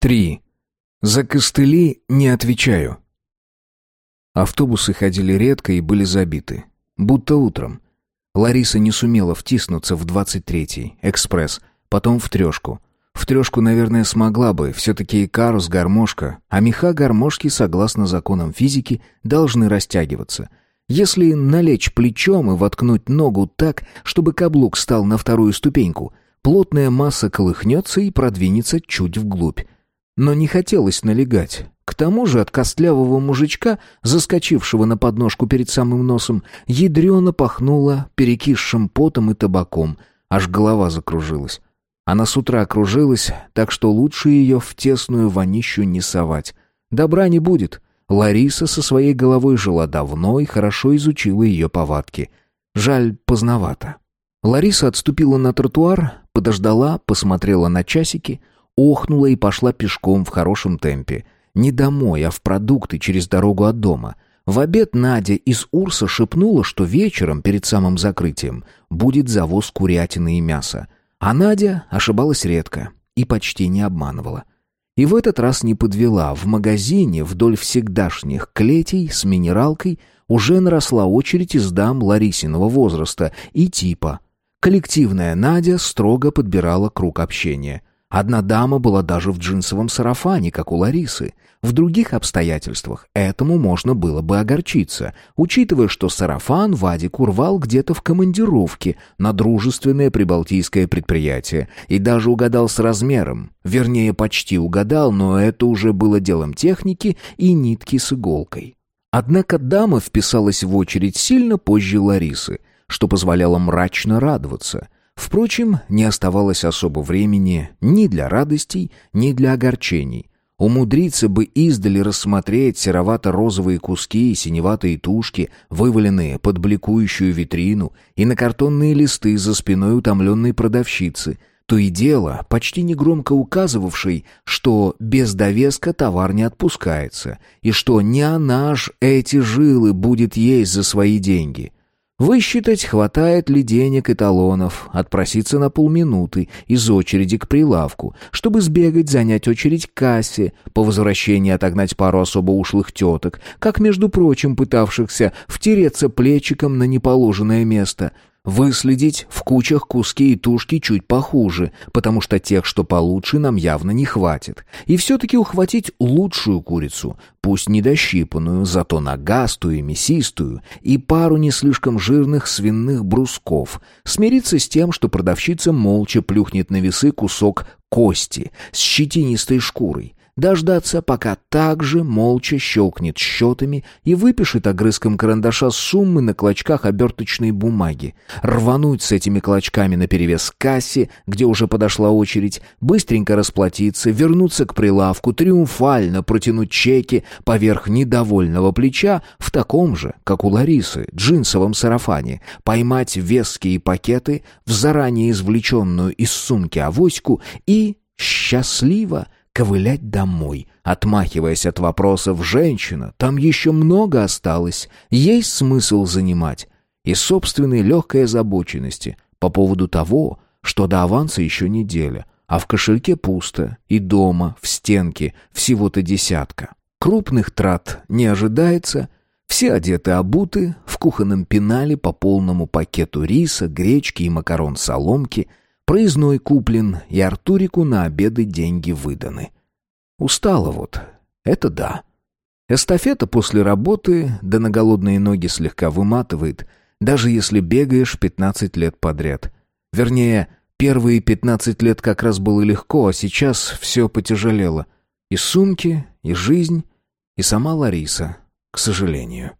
3. За костыли не отвечаю. Автобусы ходили редко и были забиты. Будто утром. Лариса не сумела втиснуться в 23-й, экспресс, потом в трешку. В трешку, наверное, смогла бы, все-таки Икарус гармошка, а меха гармошки, согласно законам физики, должны растягиваться. Если налечь плечом и воткнуть ногу так, чтобы каблук стал на вторую ступеньку, плотная масса колыхнется и продвинется чуть вглубь. Но не хотелось налегать. К тому же от костлявого мужичка, заскочившего на подножку перед самым носом, ядрено пахнуло перекисшим потом и табаком, аж голова закружилась. Она с утра кружилась, так что лучше ее в тесную вонищу не совать. Добра не будет. Лариса со своей головой жила давно и хорошо изучила ее повадки. Жаль, поздновато. Лариса отступила на тротуар, подождала, посмотрела на часики — охнула и пошла пешком в хорошем темпе. Не домой, а в продукты через дорогу от дома. В обед Надя из Урса шепнула, что вечером, перед самым закрытием, будет завоз курятины и мяса. А Надя ошибалась редко и почти не обманывала. И в этот раз не подвела. В магазине вдоль всегдашних клетей с минералкой уже наросла очередь из дам Ларисиного возраста и типа. Коллективная Надя строго подбирала круг общения. Одна дама была даже в джинсовом сарафане, как у Ларисы. В других обстоятельствах этому можно было бы огорчиться, учитывая, что сарафан Вадик урвал где-то в командировке на дружественное прибалтийское предприятие и даже угадал с размером. Вернее, почти угадал, но это уже было делом техники и нитки с иголкой. Однако дама вписалась в очередь сильно позже Ларисы, что позволяло мрачно радоваться – Впрочем, не оставалось особо времени ни для радостей, ни для огорчений. Умудриться бы издали рассмотреть серовато-розовые куски и синеватые тушки, вываленные под бликующую витрину, и на картонные листы за спиной утомленной продавщицы, то и дело, почти негромко указывавшей, что без довеска товар не отпускается, и что не она ж эти жилы будет есть за свои деньги — Высчитать, хватает ли денег и талонов, отпроситься на полминуты из очереди к прилавку, чтобы сбегать, занять очередь к кассе, по возвращении отогнать пару особо ушлых теток, как, между прочим, пытавшихся втереться плечиком на неположенное место, Выследить в кучах куски и тушки чуть похуже, потому что тех, что получше, нам явно не хватит. И все-таки ухватить лучшую курицу, пусть недощипанную, зато нагастую и мясистую, и пару не слишком жирных свиных брусков. Смириться с тем, что продавщица молча плюхнет на весы кусок кости с щетинистой шкурой, дождаться, пока также молча щелкнет счетами и выпишет огрызком карандаша суммы на клочках оберточной бумаги, рвануть с этими клочками на перевес кассе, где уже подошла очередь, быстренько расплатиться, вернуться к прилавку, триумфально протянуть чеки поверх недовольного плеча в таком же, как у Ларисы, джинсовом сарафане, поймать веские пакеты в заранее извлеченную из сумки авоську и счастливо — ковылять домой, отмахиваясь от вопросов «женщина, там еще много осталось, есть смысл занимать» и собственной легкой озабоченности по поводу того, что до аванса еще неделя, а в кошельке пусто, и дома, в стенке, всего-то десятка. Крупных трат не ожидается, все одеты обуты, в кухонном пенале по полному пакету риса, гречки и макарон-соломки – Проездной куплен, и Артурику на обеды деньги выданы. Устала вот, это да. Эстафета после работы, да на голодные ноги слегка выматывает, даже если бегаешь 15 лет подряд. Вернее, первые 15 лет как раз было легко, а сейчас все потяжелело. И сумки, и жизнь, и сама Лариса, к сожалению.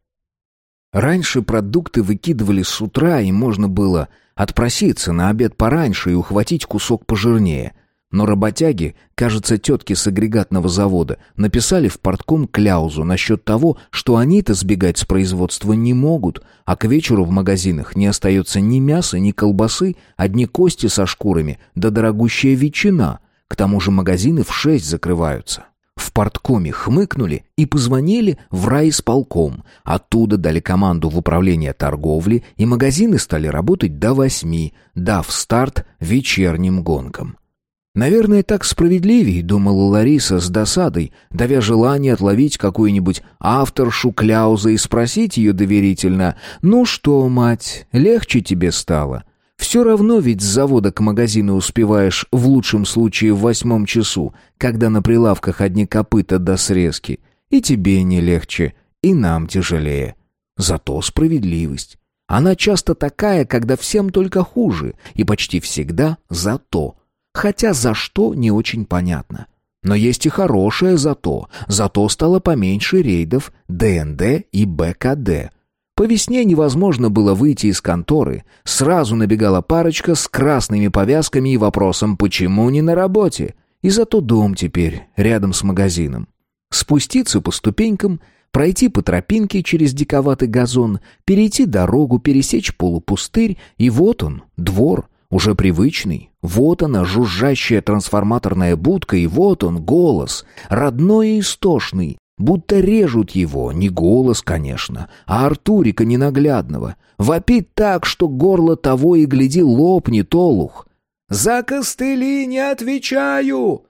Раньше продукты выкидывали с утра, и можно было Отпроситься на обед пораньше и ухватить кусок пожирнее. Но работяги, кажется, тетки с агрегатного завода, написали в портком кляузу насчет того, что они-то сбегать с производства не могут, а к вечеру в магазинах не остается ни мяса, ни колбасы, одни кости со шкурами, да дорогущая ветчина. К тому же магазины в шесть закрываются. В порткоме хмыкнули и позвонили в райисполком. Оттуда дали команду в управление торговли, и магазины стали работать до восьми, дав старт вечерним гонкам. Наверное, так справедливее, думала Лариса с досадой, давя желание отловить какую-нибудь авторшу Кляуза и спросить ее доверительно, «Ну что, мать, легче тебе стало? Все равно ведь с завода к магазину успеваешь в лучшем случае в восьмом часу, когда на прилавках одни копыта до срезки. И тебе не легче, и нам тяжелее. Зато справедливость. Она часто такая, когда всем только хуже, и почти всегда зато. Хотя за что не очень понятно. Но есть и хорошее зато. Зато стало поменьше рейдов ДНД и БКД. По весне невозможно было выйти из конторы. Сразу набегала парочка с красными повязками и вопросом «почему не на работе?» И зато дом теперь рядом с магазином. Спуститься по ступенькам, пройти по тропинке через диковатый газон, перейти дорогу, пересечь полупустырь, и вот он, двор, уже привычный. Вот она, жужжащая трансформаторная будка, и вот он, голос, родной и истошный, будто режут его, не голос, конечно, а Артурика ненаглядного. Вопит так, что горло того и гляди лопнет олух. «За костыли не отвечаю!»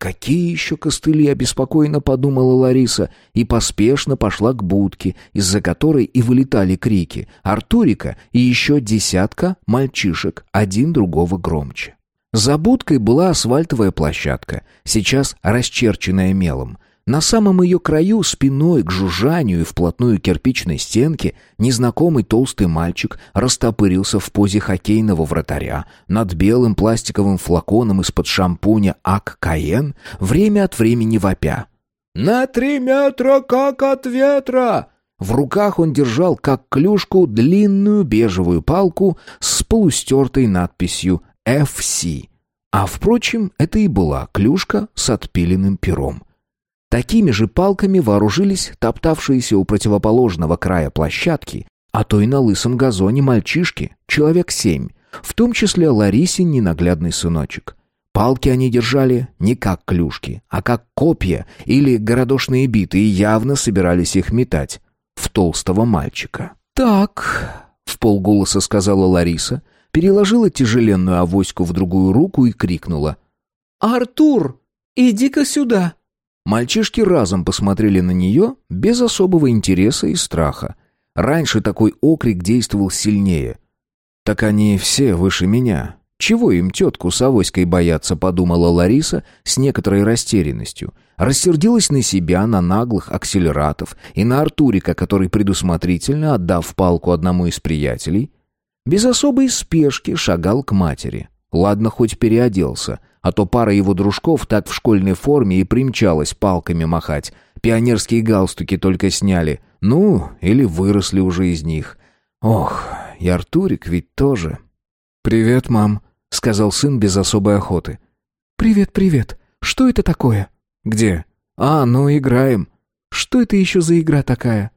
«Какие еще костыли?» — обеспокоенно подумала Лариса и поспешно пошла к будке, из-за которой и вылетали крики. Артурика и еще десятка мальчишек, один другого громче. За будкой была асфальтовая площадка, сейчас расчерченная мелом. На самом ее краю, спиной к жужжанию и вплотную к кирпичной стенке, незнакомый толстый мальчик растопырился в позе хоккейного вратаря над белым пластиковым флаконом из-под шампуня «Ак Каен», время от времени вопя. «На три метра, как от ветра!» В руках он держал, как клюшку, длинную бежевую палку с полустертой надписью «FC». А, впрочем, это и была клюшка с отпиленным пером. Такими же палками вооружились топтавшиеся у противоположного края площадки, а то и на лысом газоне мальчишки, человек семь, в том числе Ларисин ненаглядный сыночек. Палки они держали не как клюшки, а как копья или городошные биты и явно собирались их метать в толстого мальчика. «Так», — в полголоса сказала Лариса, переложила тяжеленную авоську в другую руку и крикнула. «Артур, иди-ка сюда!» Мальчишки разом посмотрели на нее без особого интереса и страха. Раньше такой окрик действовал сильнее. «Так они все выше меня. Чего им тетку с авоськой бояться?» — подумала Лариса с некоторой растерянностью. Рассердилась на себя, на наглых акселератов и на Артурика, который предусмотрительно, отдав палку одному из приятелей, без особой спешки шагал к матери. Ладно, хоть переоделся — а то пара его дружков так в школьной форме и примчалась палками махать. Пионерские галстуки только сняли. Ну, или выросли уже из них. Ох, и Артурик ведь тоже. «Привет, мам», — сказал сын без особой охоты. «Привет, привет. Что это такое?» «Где?» «А, ну, играем». «Что это еще за игра такая?»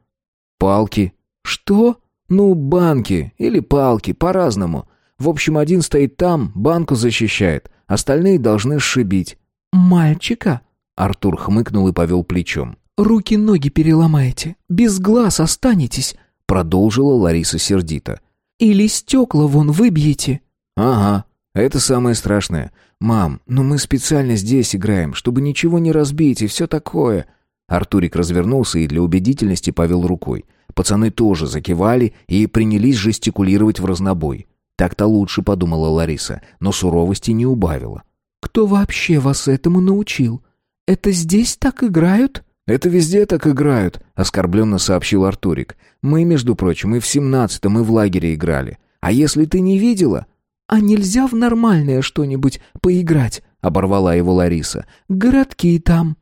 «Палки». «Что?» «Ну, банки или палки, по-разному. В общем, один стоит там, банку защищает, Остальные должны сшибить». «Мальчика?» Артур хмыкнул и повел плечом. «Руки-ноги переломаете, без глаз останетесь», продолжила Лариса сердито. «Или стекла вон выбьете». «Ага, это самое страшное. Мам, ну мы специально здесь играем, чтобы ничего не разбить и все такое». Артурик развернулся и для убедительности повел рукой. Пацаны тоже закивали и принялись жестикулировать в разнобой. Так-то лучше, подумала Лариса, но суровости не убавила. Кто вообще вас этому научил? Это здесь так играют? Это везде так играют, оскорбленно сообщил Артурик. Мы, между прочим, и в семнадцатом, и в лагере играли. А если ты не видела? А нельзя в нормальное что-нибудь поиграть? оборвала его Лариса. Городки там.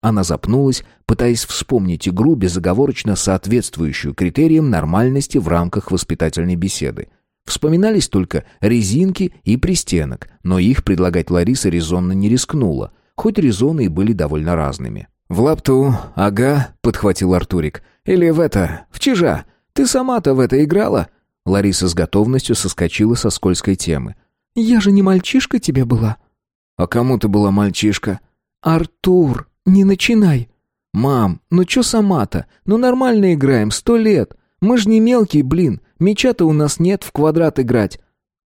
Она запнулась, пытаясь вспомнить игру, безоговорочно соответствующую критериям нормальности в рамках воспитательной беседы. Вспоминались только резинки и пристенок, но их предлагать Лариса резонно не рискнула, хоть резоны и были довольно разными. «В лапту, ага», — подхватил Артурик. «Или в это, в чижа. Ты сама-то в это играла?» Лариса с готовностью соскочила со скользкой темы. «Я же не мальчишка тебе была». «А кому ты была мальчишка?» «Артур, не начинай». «Мам, ну чё сама-то? Ну нормально играем, сто лет. Мы ж не мелкие, блин. Мяча-то у нас нет в квадрат играть.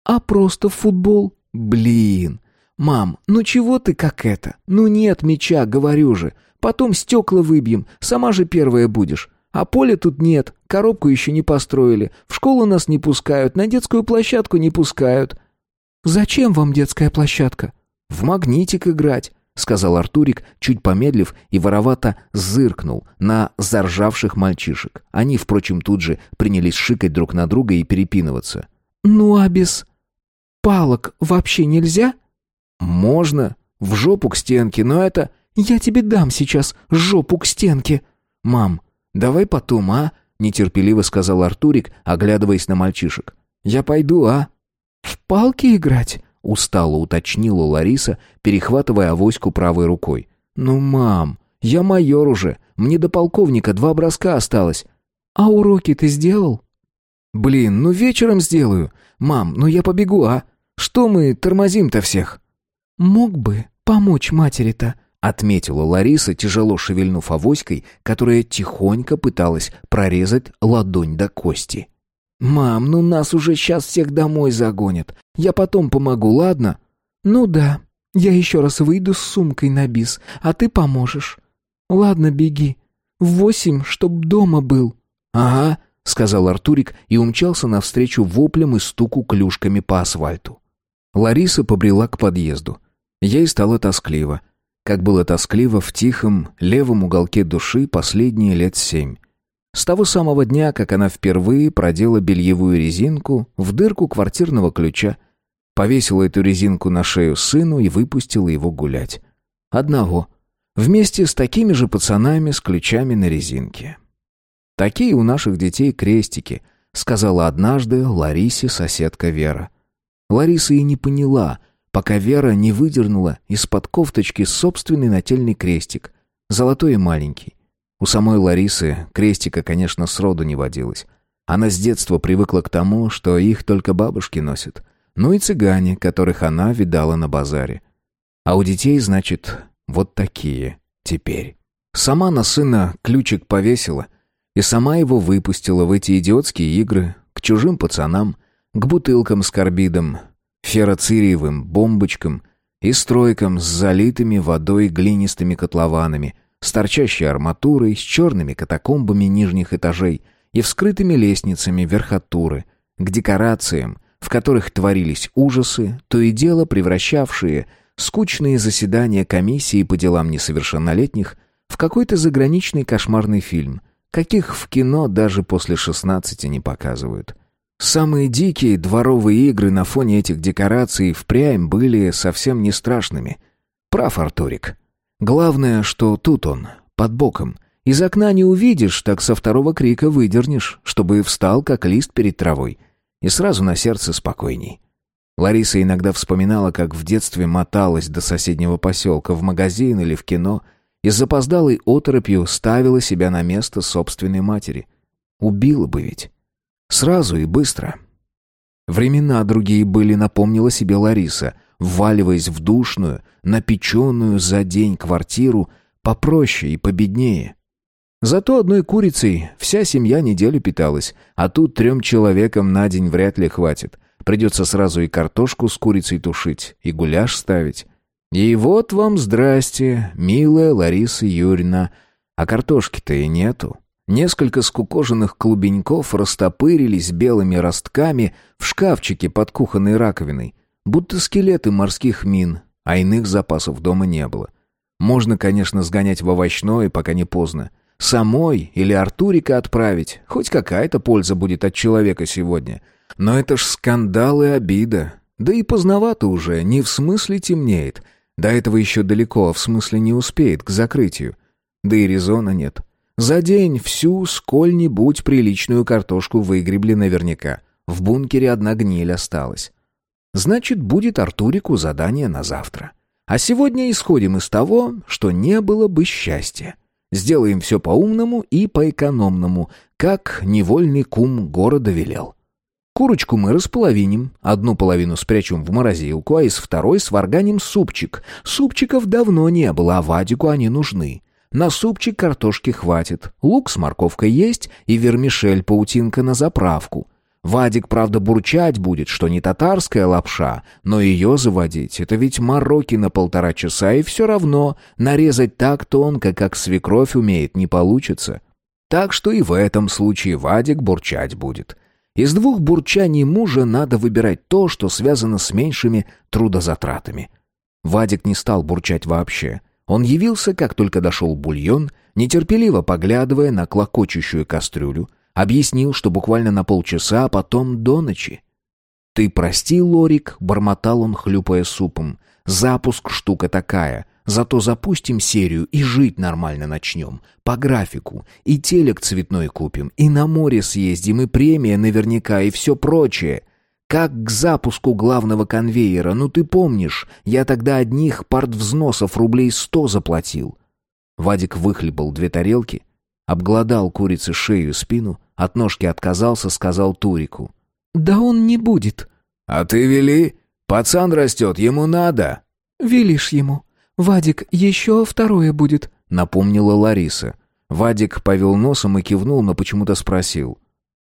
А просто в футбол? Блин. «Мам, ну чего ты как это? Ну нет мяча, говорю же. Потом стекла выбьем, сама же первая будешь. А поля тут нет, коробку еще не построили, в школу нас не пускают, на детскую площадку не пускают». «Зачем вам детская площадка?» «В магнитик играть», — сказал Артурик, чуть помедлив и воровато зыркнул на заржавших мальчишек. Они, впрочем, тут же принялись шикать друг на друга и перепинываться. «Ну а без палок вообще нельзя?» «Можно. В жопу к стенке, но это...» «Я тебе дам сейчас жопу к стенке». «Мам, давай потом, а?» — нетерпеливо сказал Артурик, оглядываясь на мальчишек. «Я пойду, а?» «В палки играть?» — устало уточнила Лариса, перехватывая авоську правой рукой. «Ну, мам, я майор уже, мне до полковника два броска осталось». «А уроки ты сделал?» «Блин, ну вечером сделаю. Мам, ну я побегу, а? Что мы тормозим-то всех?» «Мог бы помочь матери-то», — отметила Лариса, тяжело шевельнув авоськой, которая тихонько пыталась прорезать ладонь до кости. «Мам, ну нас уже сейчас всех домой загонят. Я потом помогу, ладно?» «Ну да, я еще раз выйду с сумкой на бис, а ты поможешь. Ладно, беги. В восемь, чтоб дома был». «Ага», — сказал Артурик и умчался навстречу воплям и стуку клюшками по асфальту. Лариса побрела к подъезду. Ей стало тоскливо. Как было тоскливо в тихом, левом уголке души последние лет семь. С того самого дня, как она впервые продела бельевую резинку в дырку квартирного ключа, повесила эту резинку на шею сыну и выпустила его гулять. Одного. Вместе с такими же пацанами с ключами на резинке. «Такие у наших детей крестики», — сказала однажды Ларисе соседка Вера. Лариса и не поняла, пока Вера не выдернула из-под кофточки собственный нательный крестик, золотой и маленький. У самой Ларисы крестика, конечно, сроду не водилось. Она с детства привыкла к тому, что их только бабушки носят. Ну и цыгане, которых она видала на базаре. А у детей, значит, вот такие теперь. Сама на сына ключик повесила и сама его выпустила в эти идиотские игры к чужим пацанам, к бутылкам с карбидом, ферроцириевым бомбочкам и стройкам с залитыми водой глинистыми котлованами — с торчащей арматурой, с черными катакомбами нижних этажей и вскрытыми лестницами верхотуры, к декорациям, в которых творились ужасы, то и дело превращавшие скучные заседания комиссии по делам несовершеннолетних в какой-то заграничный кошмарный фильм, каких в кино даже после шестнадцати не показывают. Самые дикие дворовые игры на фоне этих декораций впрямь были совсем не страшными. Прав Артурик. Главное, что тут он, под боком. Из окна не увидишь, так со второго крика выдернешь, чтобы встал, как лист перед травой. И сразу на сердце спокойней. Лариса иногда вспоминала, как в детстве моталась до соседнего поселка, в магазин или в кино, и с запоздалой оторопью ставила себя на место собственной матери. Убила бы ведь. Сразу и быстро. Времена другие были, напомнила себе Лариса — вваливаясь в душную, напеченную за день квартиру, попроще и победнее. Зато одной курицей вся семья неделю питалась, а тут трем человекам на день вряд ли хватит. Придется сразу и картошку с курицей тушить, и гуляш ставить. И вот вам здрасте, милая Лариса Юрьевна, а картошки-то и нету. Несколько скукоженных клубеньков растопырились белыми ростками в шкафчике под кухонной раковиной. Будто скелеты морских мин, а иных запасов дома не было. Можно, конечно, сгонять в овощной, пока не поздно. Самой или Артурика отправить. Хоть какая-то польза будет от человека сегодня. Но это ж скандал и обида. Да и поздновато уже, не в смысле темнеет. До этого еще далеко, а в смысле не успеет к закрытию. Да и резона нет. За день всю сколь-нибудь приличную картошку выгребли наверняка. В бункере одна гниль осталась. Значит, будет Артурику задание на завтра. А сегодня исходим из того, что не было бы счастья. Сделаем все по-умному и по-экономному, как невольный кум города велел. Курочку мы располовиним, одну половину спрячем в морозилку, а из второй сварганим супчик. Супчиков давно не было, а Вадику они нужны. На супчик картошки хватит, лук с морковкой есть и вермишель-паутинка на заправку — Вадик, правда, бурчать будет, что не татарская лапша, но ее заводить — это ведь мороки на полтора часа, и все равно нарезать так тонко, как свекровь умеет, не получится. Так что и в этом случае Вадик бурчать будет. Из двух бурчаний мужа надо выбирать то, что связано с меньшими трудозатратами. Вадик не стал бурчать вообще. Он явился, как только дошел бульон, нетерпеливо поглядывая на клокочущую кастрюлю, объяснил, что буквально на полчаса, а потом до ночи. «Ты прости, Лорик», — бормотал он, хлюпая супом. «Запуск штука такая. Зато запустим серию и жить нормально начнем. По графику. И телек цветной купим, и на море съездим, и премия наверняка, и все прочее. Как к запуску главного конвейера, ну ты помнишь, я тогда одних партвзносов рублей сто заплатил. Вадик выхлебал две тарелки, обглодал курице шею и спину, от ножки отказался, сказал Турику. «Да он не будет». «А ты вели? Пацан растет, ему надо». «Велишь ему. Вадик, еще второе будет», — напомнила Лариса. Вадик повел носом и кивнул, но почему-то спросил.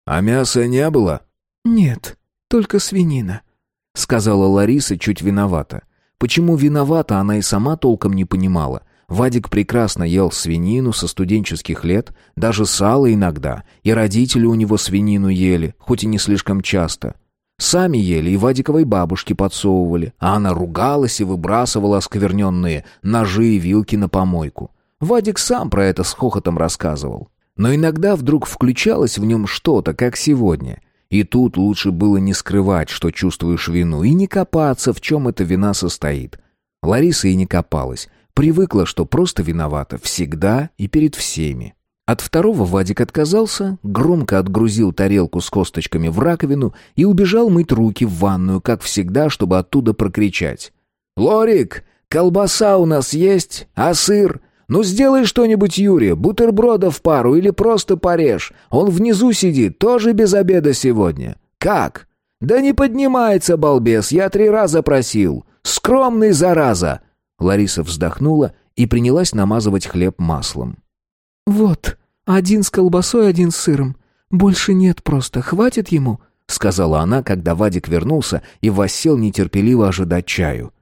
«А мяса не было?» «Нет» только свинина», — сказала Лариса чуть виновата. Почему виновата, она и сама толком не понимала. Вадик прекрасно ел свинину со студенческих лет, даже сало иногда, и родители у него свинину ели, хоть и не слишком часто. Сами ели и Вадиковой бабушке подсовывали, а она ругалась и выбрасывала оскверненные ножи и вилки на помойку. Вадик сам про это с хохотом рассказывал. Но иногда вдруг включалось в нем что-то, как сегодня — и тут лучше было не скрывать, что чувствуешь вину, и не копаться, в чем эта вина состоит. Лариса и не копалась. Привыкла, что просто виновата всегда и перед всеми. От второго Вадик отказался, громко отгрузил тарелку с косточками в раковину и убежал мыть руки в ванную, как всегда, чтобы оттуда прокричать. «Лорик, колбаса у нас есть, а сыр? Ну сделай что-нибудь, Юре, бутербродов пару или просто порежь. Он внизу сидит, тоже без обеда сегодня. Как? Да не поднимается, балбес, я три раза просил. Скромный, зараза. Лариса вздохнула и принялась намазывать хлеб маслом. Вот, один с колбасой, один с сыром. Больше нет просто, хватит ему, сказала она, когда Вадик вернулся и воссел нетерпеливо ожидать чаю.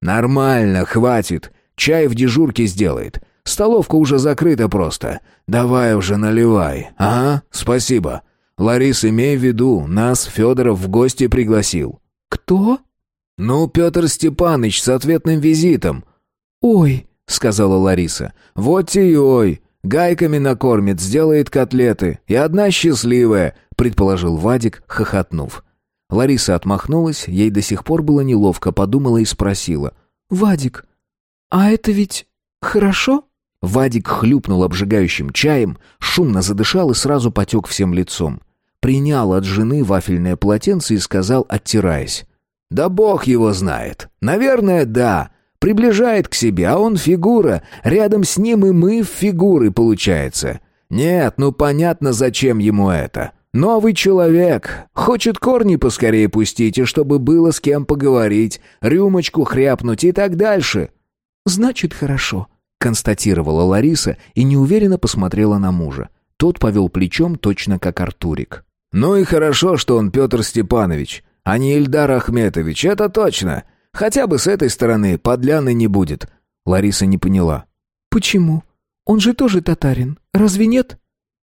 Нормально, хватит. Чай в дежурке сделает. Столовка уже закрыта просто. Давай уже наливай. Ага, спасибо. Ларис, имей в виду, нас Федоров в гости пригласил. Кто? Ну, Петр Степаныч с ответным визитом. Ой, сказала Лариса. Вот и ой. Гайками накормит, сделает котлеты. И одна счастливая, предположил Вадик, хохотнув. Лариса отмахнулась, ей до сих пор было неловко, подумала и спросила. «Вадик, а это ведь хорошо?» Вадик хлюпнул обжигающим чаем, шумно задышал и сразу потек всем лицом. Принял от жены вафельное полотенце и сказал, оттираясь. «Да бог его знает. Наверное, да. Приближает к себе, а он фигура. Рядом с ним и мы в фигуры, получается. Нет, ну понятно, зачем ему это. Новый человек. Хочет корни поскорее пустить, и чтобы было с кем поговорить, рюмочку хряпнуть и так дальше». «Значит, хорошо», констатировала Лариса и неуверенно посмотрела на мужа. Тот повел плечом точно как Артурик. «Ну и хорошо, что он Петр Степанович, а не Ильдар Ахметович, это точно. Хотя бы с этой стороны подляны не будет». Лариса не поняла. «Почему? Он же тоже татарин, разве нет?»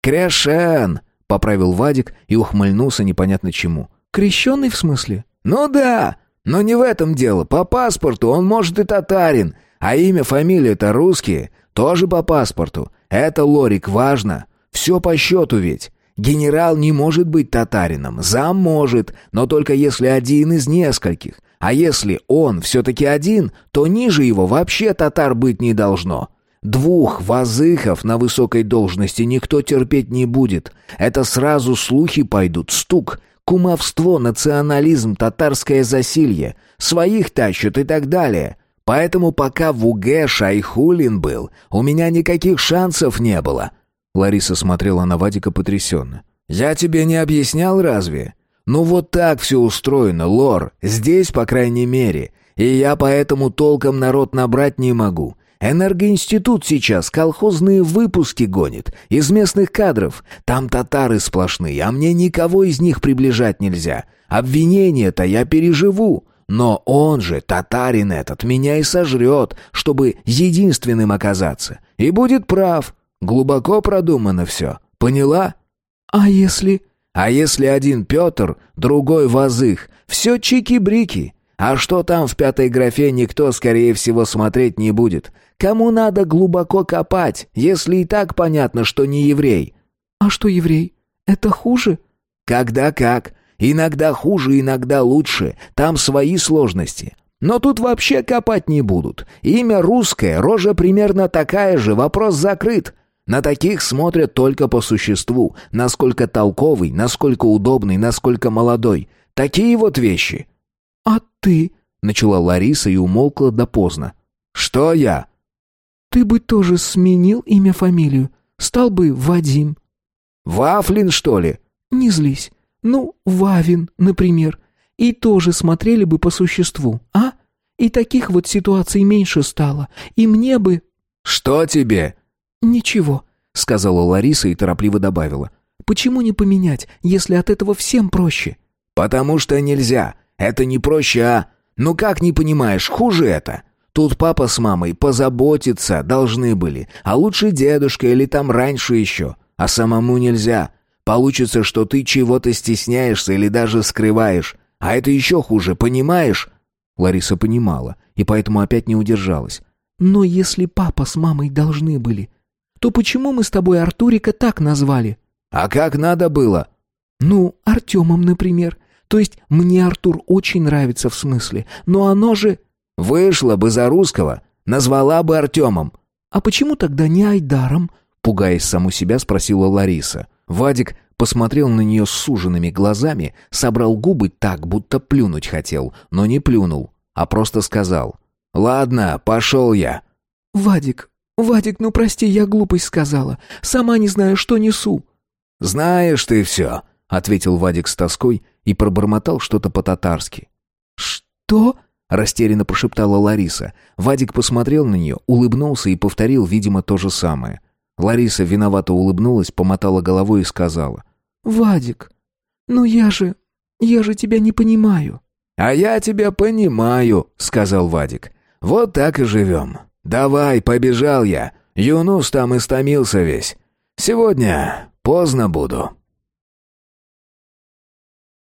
«Кряшен!» — поправил Вадик и ухмыльнулся непонятно чему. «Крещенный в смысле?» «Ну да, но не в этом дело. По паспорту он может и татарин, а имя, фамилия-то русские, тоже по паспорту. Это, Лорик, важно. Все по счету ведь. Генерал не может быть татарином, зам может, но только если один из нескольких. А если он все-таки один, то ниже его вообще татар быть не должно. Двух вазыхов на высокой должности никто терпеть не будет. Это сразу слухи пойдут, стук, кумовство, национализм, татарское засилье. Своих тащат и так далее. Поэтому пока в УГ Шайхулин был, у меня никаких шансов не было». Лариса смотрела на Вадика потрясенно. «Я тебе не объяснял разве? Ну вот так все устроено, Лор, здесь, по крайней мере. И я поэтому толком народ набрать не могу. Энергоинститут сейчас колхозные выпуски гонит из местных кадров. Там татары сплошные, а мне никого из них приближать нельзя. Обвинение-то я переживу. Но он же, татарин этот, меня и сожрет, чтобы единственным оказаться. И будет прав. Глубоко продумано все. Поняла? А если... А если один Петр, другой Вазых? Все чики-брики. А что там в пятой графе, никто, скорее всего, смотреть не будет. Кому надо глубоко копать, если и так понятно, что не еврей? А что еврей? Это хуже? Когда как. Иногда хуже, иногда лучше. Там свои сложности. Но тут вообще копать не будут. Имя русское, рожа примерно такая же, вопрос закрыт. На таких смотрят только по существу, насколько толковый, насколько удобный, насколько молодой. Такие вот вещи. «А ты?» — начала Лариса и умолкла до поздно. «Что я?» «Ты бы тоже сменил имя-фамилию. Стал бы Вадим». «Вафлин, что ли?» «Не злись. Ну, Вавин, например. И тоже смотрели бы по существу, а? И таких вот ситуаций меньше стало. И мне бы...» «Что тебе?» «Ничего», — сказала Лариса и торопливо добавила. «Почему не поменять, если от этого всем проще?» «Потому что нельзя. Это не проще, а... Ну как не понимаешь, хуже это. Тут папа с мамой позаботиться должны были, а лучше дедушка или там раньше еще. А самому нельзя. Получится, что ты чего-то стесняешься или даже скрываешь. А это еще хуже, понимаешь?» Лариса понимала, и поэтому опять не удержалась. «Но если папа с мамой должны были, то почему мы с тобой Артурика так назвали?» «А как надо было?» «Ну, Артемом, например. То есть мне Артур очень нравится в смысле, но оно же...» «Вышло бы за русского, назвала бы Артемом». «А почему тогда не Айдаром?» Пугаясь саму себя, спросила Лариса. Вадик посмотрел на нее с суженными глазами, собрал губы так, будто плюнуть хотел, но не плюнул, а просто сказал. «Ладно, пошел я». «Вадик, «Вадик, ну прости, я глупость сказала. Сама не знаю, что несу». «Знаешь ты все», — ответил Вадик с тоской и пробормотал что-то по-татарски. «Что?» — растерянно прошептала Лариса. Вадик посмотрел на нее, улыбнулся и повторил, видимо, то же самое. Лариса виновато улыбнулась, помотала головой и сказала. «Вадик, ну я же... я же тебя не понимаю». «А я тебя понимаю», — сказал Вадик. «Вот так и живем. «Давай, побежал я. Юнус там истомился весь. Сегодня поздно буду».